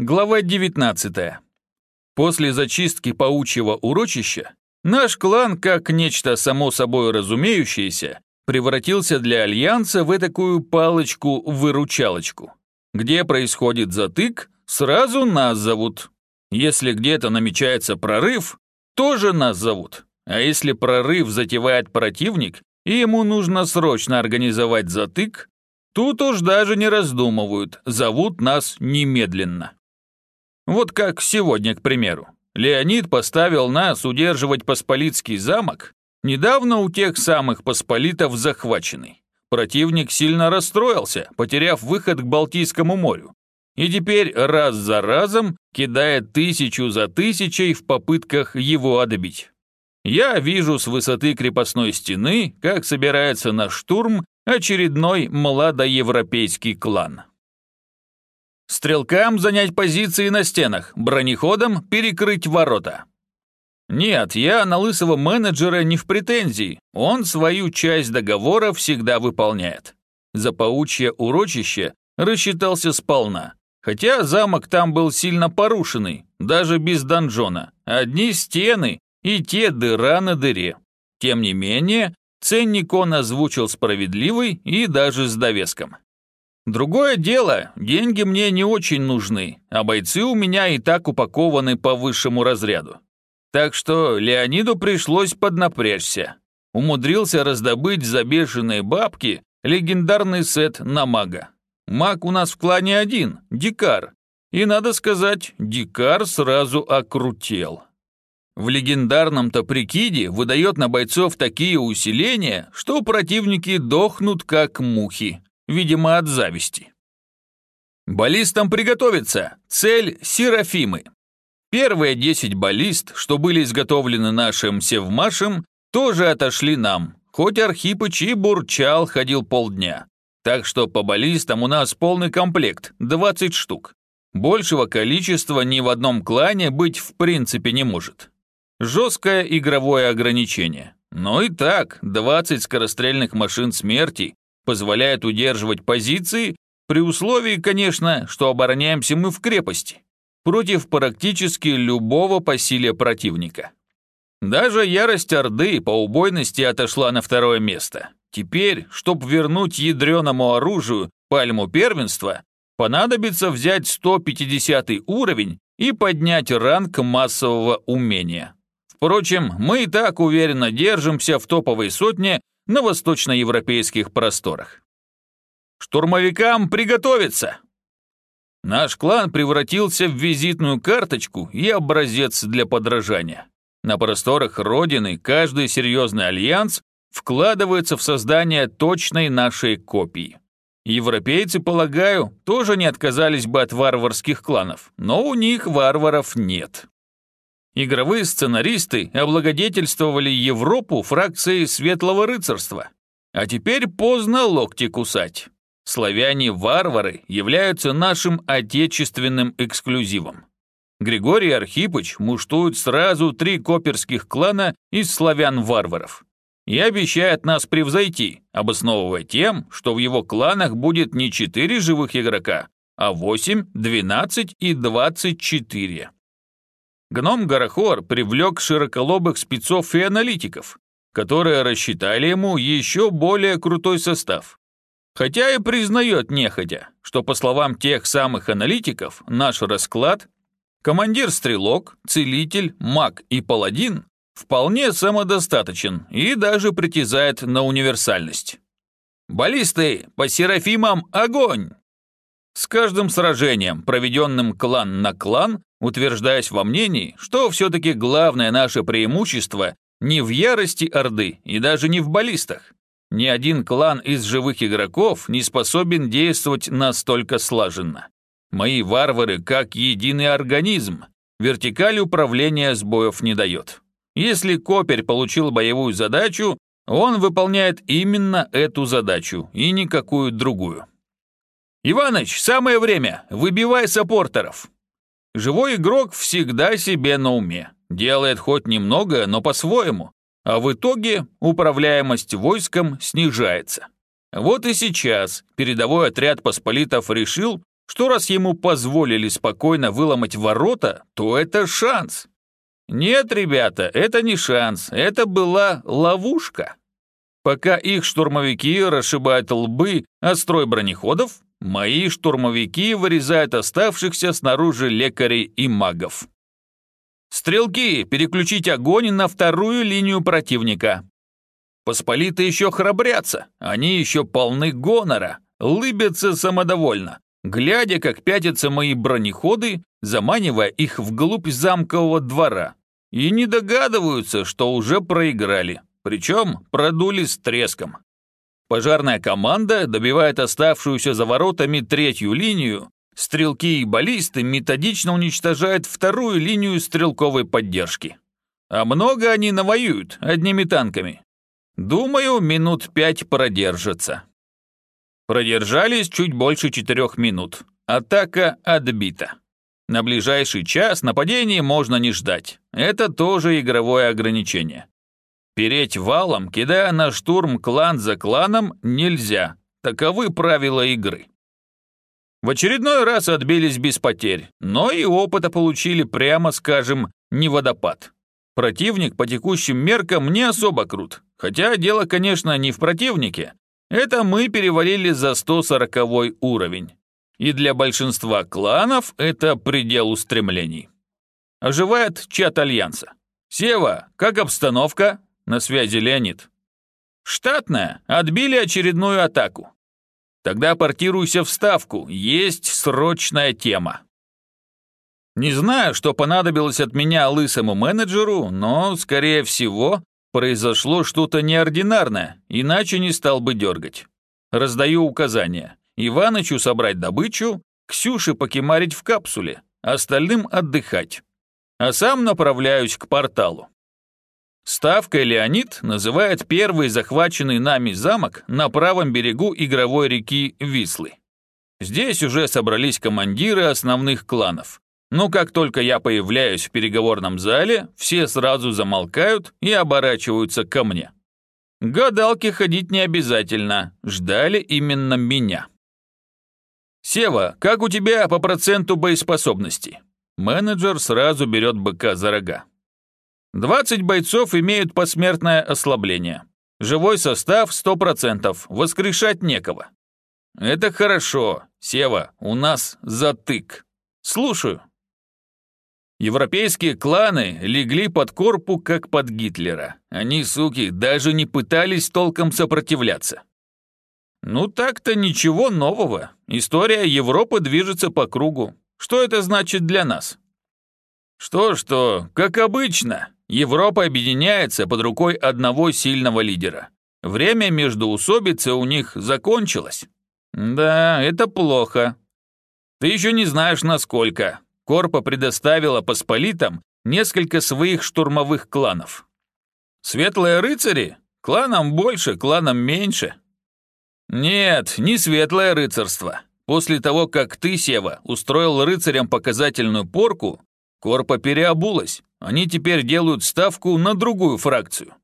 Глава 19. После зачистки паучьего урочища наш клан, как нечто само собой разумеющееся, превратился для Альянса в такую палочку-выручалочку. Где происходит затык, сразу нас зовут. Если где-то намечается прорыв, тоже нас зовут. А если прорыв затевает противник, и ему нужно срочно организовать затык, тут уж даже не раздумывают, зовут нас немедленно. Вот как сегодня, к примеру. Леонид поставил нас удерживать Посполитский замок, недавно у тех самых Посполитов захваченный. Противник сильно расстроился, потеряв выход к Балтийскому морю. И теперь раз за разом кидает тысячу за тысячей в попытках его отбить. Я вижу с высоты крепостной стены, как собирается на штурм очередной младоевропейский клан. Стрелкам занять позиции на стенах, бронеходом перекрыть ворота. Нет, я на лысого менеджера не в претензии, он свою часть договора всегда выполняет. За паучье урочище рассчитался сполна, хотя замок там был сильно порушенный, даже без донжона, одни стены и те дыра на дыре. Тем не менее, ценник он озвучил справедливый и даже с довеском. Другое дело, деньги мне не очень нужны, а бойцы у меня и так упакованы по высшему разряду. Так что Леониду пришлось поднапрячься. Умудрился раздобыть за бешеные бабки легендарный сет на мага. Маг у нас в клане один, Дикар. И надо сказать, Дикар сразу окрутел. В легендарном-то прикиде выдает на бойцов такие усиления, что противники дохнут как мухи видимо, от зависти. Баллистам приготовиться. Цель – Серафимы. Первые 10 баллист, что были изготовлены нашим Севмашем, тоже отошли нам, хоть Архипыч и бурчал, ходил полдня. Так что по баллистам у нас полный комплект, 20 штук. Большего количества ни в одном клане быть в принципе не может. Жесткое игровое ограничение. Но и так, 20 скорострельных машин смерти позволяет удерживать позиции, при условии, конечно, что обороняемся мы в крепости, против практически любого по силе противника. Даже ярость Орды по убойности отошла на второе место. Теперь, чтобы вернуть ядреному оружию пальму первенства, понадобится взять 150 уровень и поднять ранг массового умения. Впрочем, мы и так уверенно держимся в топовой сотне на восточноевропейских просторах. Штурмовикам приготовиться! Наш клан превратился в визитную карточку и образец для подражания. На просторах Родины каждый серьезный альянс вкладывается в создание точной нашей копии. Европейцы, полагаю, тоже не отказались бы от варварских кланов, но у них варваров нет. Игровые сценаристы облагодетельствовали Европу фракцией Светлого Рыцарства. А теперь поздно локти кусать. Славяне-варвары являются нашим отечественным эксклюзивом. Григорий Архипыч муштует сразу три коперских клана из славян-варваров и обещает нас превзойти, обосновывая тем, что в его кланах будет не четыре живых игрока, а 8, 12 и 24. Гном Гарахор привлек широколобых спецов и аналитиков, которые рассчитали ему еще более крутой состав. Хотя и признает нехотя, что по словам тех самых аналитиков, наш расклад командир-стрелок, целитель, маг и паладин вполне самодостаточен и даже притязает на универсальность. «Баллисты, по Серафимам огонь!» С каждым сражением, проведенным клан на клан, утверждаясь во мнении, что все-таки главное наше преимущество не в ярости Орды и даже не в баллистах. Ни один клан из живых игроков не способен действовать настолько слаженно. Мои варвары как единый организм. Вертикаль управления сбоев не дает. Если Коперь получил боевую задачу, он выполняет именно эту задачу и никакую другую. «Иваныч, самое время! Выбивай саппортеров!» Живой игрок всегда себе на уме. Делает хоть немного, но по-своему. А в итоге управляемость войском снижается. Вот и сейчас передовой отряд посполитов решил, что раз ему позволили спокойно выломать ворота, то это шанс. Нет, ребята, это не шанс, это была ловушка. Пока их штурмовики расшибают лбы о строй бронеходов, мои штурмовики вырезают оставшихся снаружи лекарей и магов. Стрелки, переключить огонь на вторую линию противника. Посполиты еще храбрятся, они еще полны гонора, лыбятся самодовольно, глядя, как пятятся мои бронеходы, заманивая их вглубь замкового двора, и не догадываются, что уже проиграли, причем продули с треском. Пожарная команда добивает оставшуюся за воротами третью линию, стрелки и баллисты методично уничтожают вторую линию стрелковой поддержки. А много они навоюют одними танками. Думаю, минут пять продержатся. Продержались чуть больше четырех минут. Атака отбита. На ближайший час нападений можно не ждать. Это тоже игровое ограничение. Переть валом, кидая на штурм клан за кланом, нельзя. Таковы правила игры. В очередной раз отбились без потерь, но и опыта получили, прямо скажем, не водопад. Противник по текущим меркам не особо крут. Хотя дело, конечно, не в противнике. Это мы перевалили за 140 уровень. И для большинства кланов это предел устремлений. Оживает чат Альянса. «Сева, как обстановка?» На связи Леонид. «Штатная. Отбили очередную атаку. Тогда портируйся в ставку. Есть срочная тема». Не знаю, что понадобилось от меня лысому менеджеру, но, скорее всего, произошло что-то неординарное, иначе не стал бы дергать. Раздаю указания. Иванычу собрать добычу, Ксюше покемарить в капсуле, остальным отдыхать. А сам направляюсь к порталу. Ставкой Леонид называет первый захваченный нами замок на правом берегу игровой реки Вислы. Здесь уже собрались командиры основных кланов. Но как только я появляюсь в переговорном зале, все сразу замолкают и оборачиваются ко мне. Гадалки ходить не обязательно, ждали именно меня. «Сева, как у тебя по проценту боеспособности?» Менеджер сразу берет быка за рога. 20 бойцов имеют посмертное ослабление. Живой состав 100%, воскрешать некого. Это хорошо, Сева, у нас затык. Слушаю. Европейские кланы легли под корпу, как под Гитлера. Они, суки, даже не пытались толком сопротивляться. Ну так-то ничего нового. История Европы движется по кругу. Что это значит для нас? Что-что, как обычно, Европа объединяется под рукой одного сильного лидера. Время между усобицы у них закончилось. Да, это плохо. Ты еще не знаешь, насколько. Корпа предоставила посполитам несколько своих штурмовых кланов. Светлые рыцари? Кланам больше, кланам меньше. Нет, не светлое рыцарство. После того, как ты, Сева, устроил рыцарям показательную порку, Корпа переобулась. Они теперь делают ставку на другую фракцию.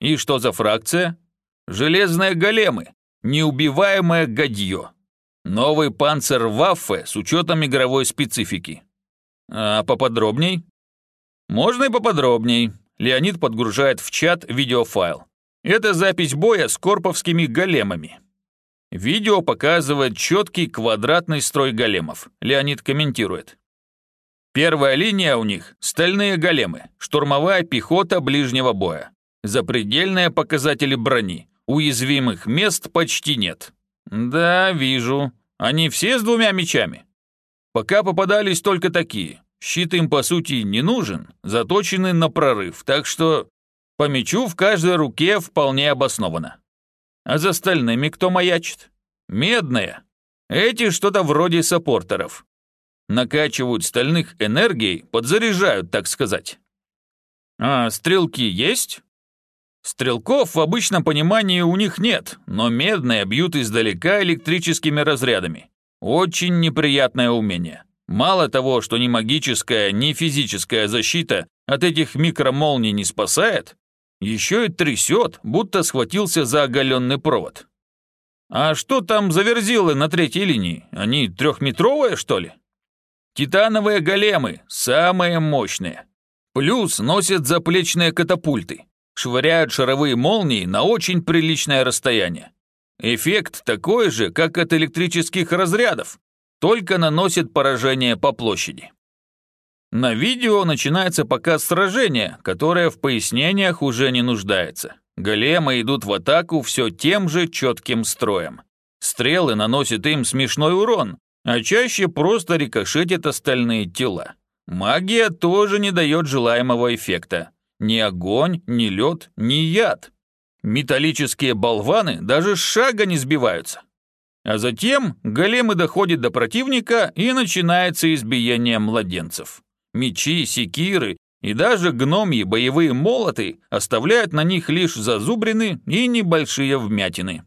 И что за фракция? Железные големы, неубиваемое гадье. Новый панцер Ваффе с учетом игровой специфики. А поподробней? Можно и поподробней. Леонид подгружает в чат видеофайл. Это запись боя с корповскими големами. Видео показывает четкий квадратный строй големов. Леонид комментирует. Первая линия у них – стальные големы, штурмовая пехота ближнего боя. Запредельные показатели брони. Уязвимых мест почти нет. Да, вижу. Они все с двумя мечами. Пока попадались только такие. Щит им, по сути, не нужен, заточены на прорыв, так что по мечу в каждой руке вполне обосновано. А за остальными кто маячит? Медные. Эти что-то вроде саппортеров. Накачивают стальных энергией, подзаряжают, так сказать. А стрелки есть? Стрелков в обычном понимании у них нет, но медные бьют издалека электрическими разрядами. Очень неприятное умение. Мало того, что ни магическая, ни физическая защита от этих микромолний не спасает, еще и трясет, будто схватился за оголенный провод. А что там за верзилы на третьей линии? Они трехметровые, что ли? Титановые големы, самые мощные. Плюс носят заплечные катапульты. Швыряют шаровые молнии на очень приличное расстояние. Эффект такой же, как от электрических разрядов, только наносит поражение по площади. На видео начинается показ сражения, которое в пояснениях уже не нуждается. Големы идут в атаку все тем же четким строем. Стрелы наносят им смешной урон, а чаще просто рикошетят остальные тела. Магия тоже не дает желаемого эффекта. Ни огонь, ни лед, ни яд. Металлические болваны даже шага не сбиваются. А затем големы доходят до противника и начинается избиение младенцев. Мечи, секиры и даже гномьи боевые молоты оставляют на них лишь зазубрины и небольшие вмятины.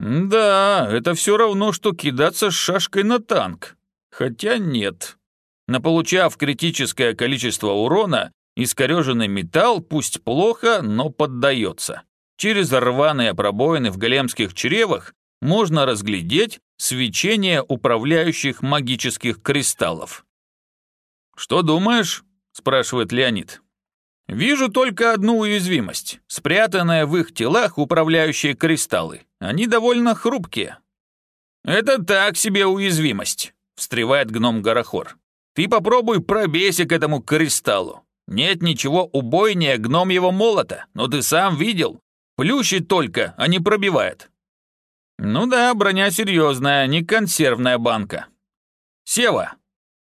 Да, это все равно, что кидаться с шашкой на танк. Хотя нет. Наполучав критическое количество урона, искореженный металл пусть плохо, но поддается. Через рваные пробоины в големских чревах можно разглядеть свечение управляющих магических кристаллов. «Что думаешь?» – спрашивает Леонид. «Вижу только одну уязвимость, спрятанная в их телах управляющие кристаллы. Они довольно хрупкие». «Это так себе уязвимость», – встревает гном Горохор. «Ты попробуй пробейся к этому кристаллу. Нет ничего убойнее гномьего молота, но ты сам видел. Плющит только, а не пробивает». «Ну да, броня серьезная, не консервная банка». «Сева!»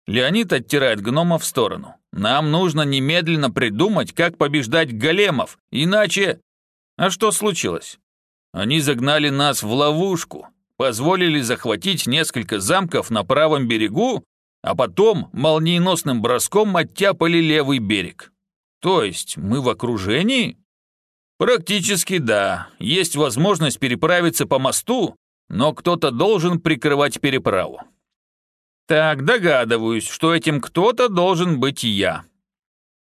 Леонид оттирает гнома в сторону. «Нам нужно немедленно придумать, как побеждать големов, иначе...» «А что случилось?» «Они загнали нас в ловушку, позволили захватить несколько замков на правом берегу, а потом молниеносным броском оттяпали левый берег. То есть мы в окружении?» Практически да. Есть возможность переправиться по мосту, но кто-то должен прикрывать переправу. Так, догадываюсь, что этим кто-то должен быть я.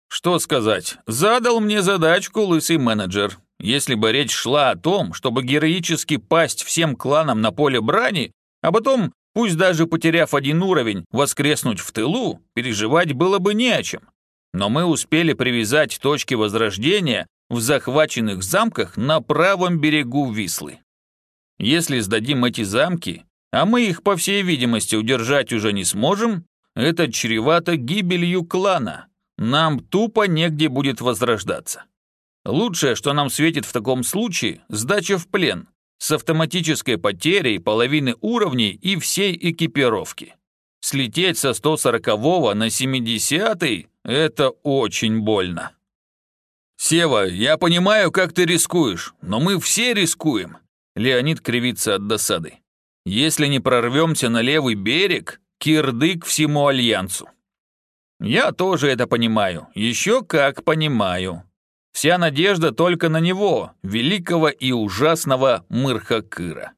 Что сказать, задал мне задачку лысый менеджер. Если бы речь шла о том, чтобы героически пасть всем кланам на поле брани, а потом, пусть даже потеряв один уровень, воскреснуть в тылу, переживать было бы не о чем. Но мы успели привязать точки возрождения в захваченных замках на правом берегу Вислы. Если сдадим эти замки, а мы их, по всей видимости, удержать уже не сможем, это чревато гибелью клана. Нам тупо негде будет возрождаться. Лучшее, что нам светит в таком случае, сдача в плен, с автоматической потерей половины уровней и всей экипировки. Слететь со 140 на 70 – это очень больно. «Сева, я понимаю, как ты рискуешь, но мы все рискуем». Леонид кривится от досады. «Если не прорвемся на левый берег, кирдык всему Альянсу». «Я тоже это понимаю, еще как понимаю. Вся надежда только на него, великого и ужасного Мырхакыра.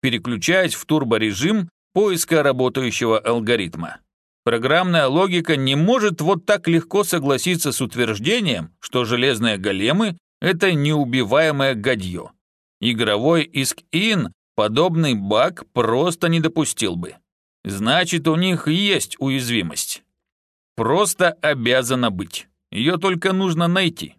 Переключаясь в турборежим поиска работающего алгоритма. Программная логика не может вот так легко согласиться с утверждением, что железные големы – это неубиваемое гадье. Игровой иск-ин подобный баг просто не допустил бы. Значит, у них есть уязвимость. Просто обязана быть. Ее только нужно найти.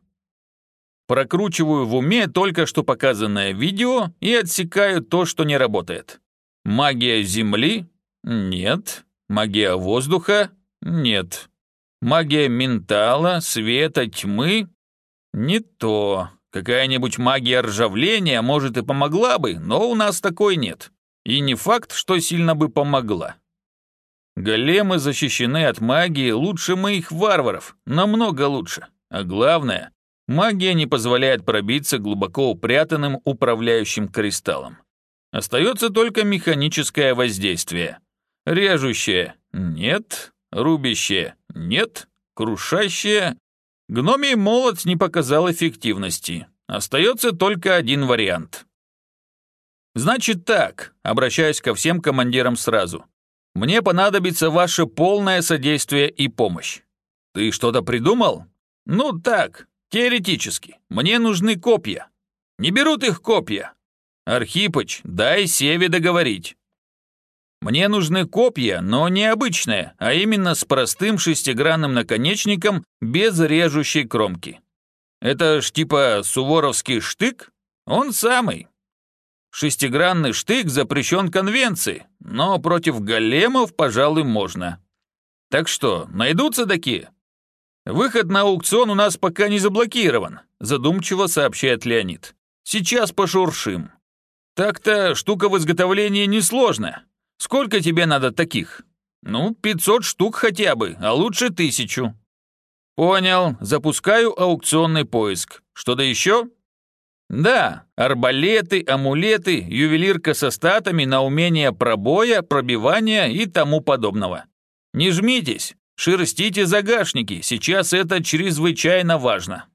Прокручиваю в уме только что показанное видео и отсекаю то, что не работает. Магия Земли? Нет. Магия воздуха? Нет. Магия ментала, света, тьмы? Не то. Какая-нибудь магия ржавления, может, и помогла бы, но у нас такой нет. И не факт, что сильно бы помогла. Големы защищены от магии лучше моих варваров, намного лучше. А главное, магия не позволяет пробиться глубоко упрятанным управляющим кристаллом. Остается только механическое воздействие. Режущее – нет. Рубящее – нет. Крушащее – гномий молот не показал эффективности. Остается только один вариант. Значит так, обращаюсь ко всем командирам сразу. Мне понадобится ваше полное содействие и помощь. Ты что-то придумал? Ну так, теоретически. Мне нужны копья. Не берут их копья. Архипыч, дай Севе договорить. Мне нужны копья, но не обычные, а именно с простым шестигранным наконечником без режущей кромки. Это ж типа суворовский штык? Он самый. Шестигранный штык запрещен конвенцией, но против големов, пожалуй, можно. Так что, найдутся такие? Выход на аукцион у нас пока не заблокирован, задумчиво сообщает Леонид. Сейчас пошуршим. Так-то штука в изготовлении несложная. Сколько тебе надо таких? Ну, 500 штук хотя бы, а лучше тысячу. Понял, запускаю аукционный поиск. Что-то еще? Да, арбалеты, амулеты, ювелирка со статами на умение пробоя, пробивания и тому подобного. Не жмитесь, шерстите загашники, сейчас это чрезвычайно важно.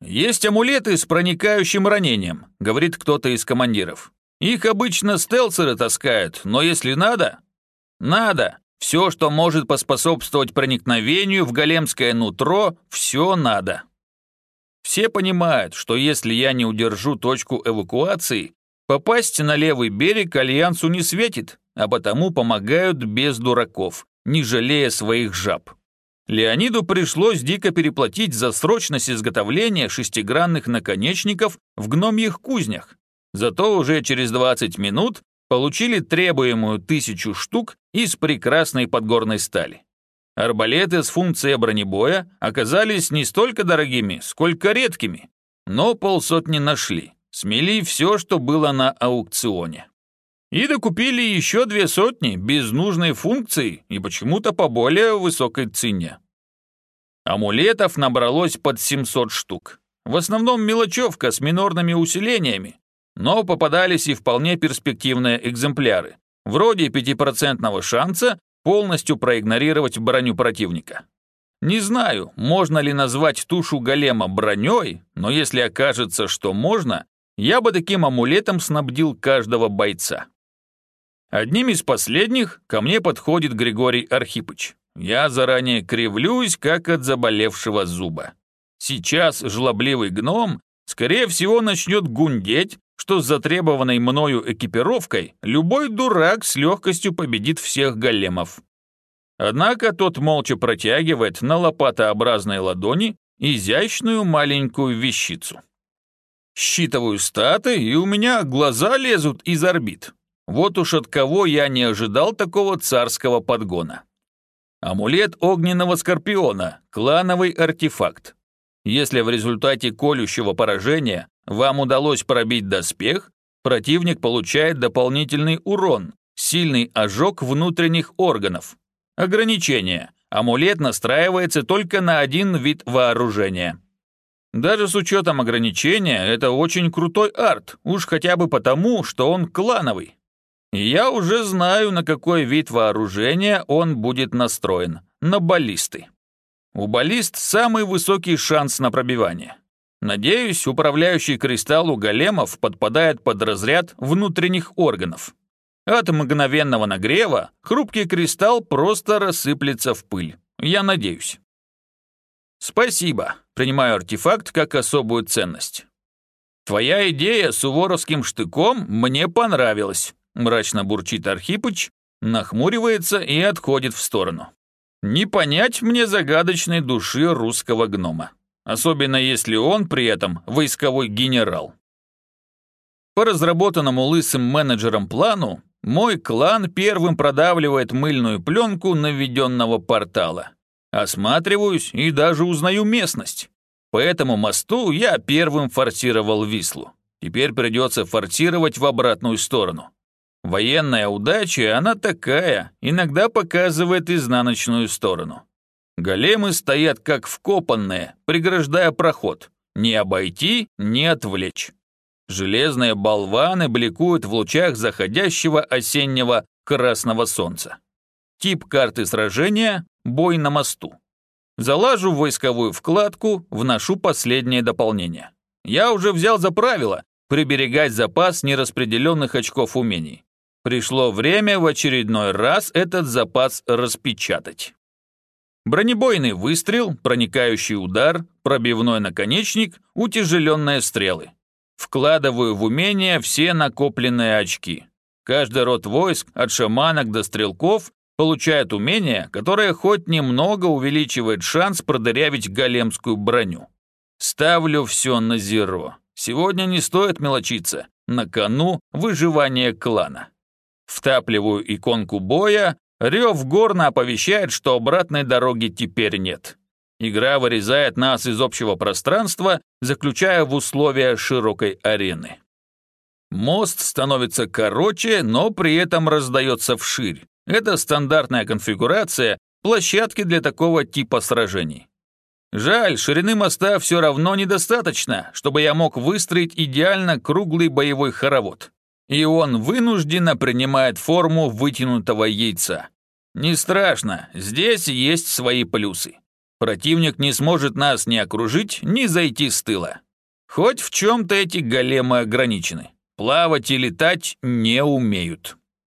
«Есть амулеты с проникающим ранением», — говорит кто-то из командиров. «Их обычно стелсеры таскают, но если надо...» «Надо. Все, что может поспособствовать проникновению в големское нутро, все надо». Все понимают, что если я не удержу точку эвакуации, попасть на левый берег Альянсу не светит, а потому помогают без дураков, не жалея своих жаб. Леониду пришлось дико переплатить за срочность изготовления шестигранных наконечников в гномьих кузнях. Зато уже через 20 минут получили требуемую тысячу штук из прекрасной подгорной стали. Арбалеты с функцией бронебоя оказались не столько дорогими, сколько редкими, но полсотни нашли, смели все, что было на аукционе. И докупили еще две сотни без нужной функции и почему-то по более высокой цене. Амулетов набралось под 700 штук. В основном мелочевка с минорными усилениями, но попадались и вполне перспективные экземпляры, вроде 5% шанса полностью проигнорировать броню противника. Не знаю, можно ли назвать тушу голема броней, но если окажется, что можно, я бы таким амулетом снабдил каждого бойца. Одним из последних ко мне подходит Григорий Архипыч. Я заранее кривлюсь, как от заболевшего зуба. Сейчас жлобливый гном, скорее всего, начнет гундеть, что с затребованной мною экипировкой любой дурак с легкостью победит всех големов. Однако тот молча протягивает на лопатообразной ладони изящную маленькую вещицу. Считываю статы, и у меня глаза лезут из орбит. Вот уж от кого я не ожидал такого царского подгона. Амулет огненного скорпиона, клановый артефакт. Если в результате колющего поражения вам удалось пробить доспех, противник получает дополнительный урон, сильный ожог внутренних органов. Ограничение. Амулет настраивается только на один вид вооружения. Даже с учетом ограничения, это очень крутой арт, уж хотя бы потому, что он клановый. Я уже знаю, на какой вид вооружения он будет настроен. На баллисты. У баллист самый высокий шанс на пробивание. Надеюсь, управляющий кристалл у големов подпадает под разряд внутренних органов. От мгновенного нагрева хрупкий кристалл просто рассыплется в пыль. Я надеюсь. Спасибо. Принимаю артефакт как особую ценность. Твоя идея с уворовским штыком мне понравилась мрачно бурчит Архипыч, нахмуривается и отходит в сторону. Не понять мне загадочной души русского гнома, особенно если он при этом войсковой генерал. По разработанному лысым менеджером плану, мой клан первым продавливает мыльную пленку наведенного портала. Осматриваюсь и даже узнаю местность. По этому мосту я первым форсировал Вислу. Теперь придется форсировать в обратную сторону. Военная удача, она такая, иногда показывает изнаночную сторону. Големы стоят как вкопанные, преграждая проход. Не обойти, не отвлечь. Железные болваны бликуют в лучах заходящего осеннего красного солнца. Тип карты сражения – бой на мосту. Залажу в войсковую вкладку, вношу последнее дополнение. Я уже взял за правило приберегать запас нераспределенных очков умений. Пришло время в очередной раз этот запас распечатать. Бронебойный выстрел, проникающий удар, пробивной наконечник, утяжеленные стрелы. Вкладываю в умения все накопленные очки. Каждый род войск, от шаманок до стрелков, получает умение, которое хоть немного увеличивает шанс продырявить големскую броню. Ставлю все на зеро. Сегодня не стоит мелочиться. На кону выживание клана. Втапливаю иконку боя, рев горно оповещает, что обратной дороги теперь нет. Игра вырезает нас из общего пространства, заключая в условия широкой арены. Мост становится короче, но при этом раздается вширь. Это стандартная конфигурация площадки для такого типа сражений. Жаль, ширины моста все равно недостаточно, чтобы я мог выстроить идеально круглый боевой хоровод. И он вынужденно принимает форму вытянутого яйца. Не страшно, здесь есть свои плюсы. Противник не сможет нас ни окружить, ни зайти с тыла. Хоть в чем-то эти големы ограничены плавать и летать не умеют.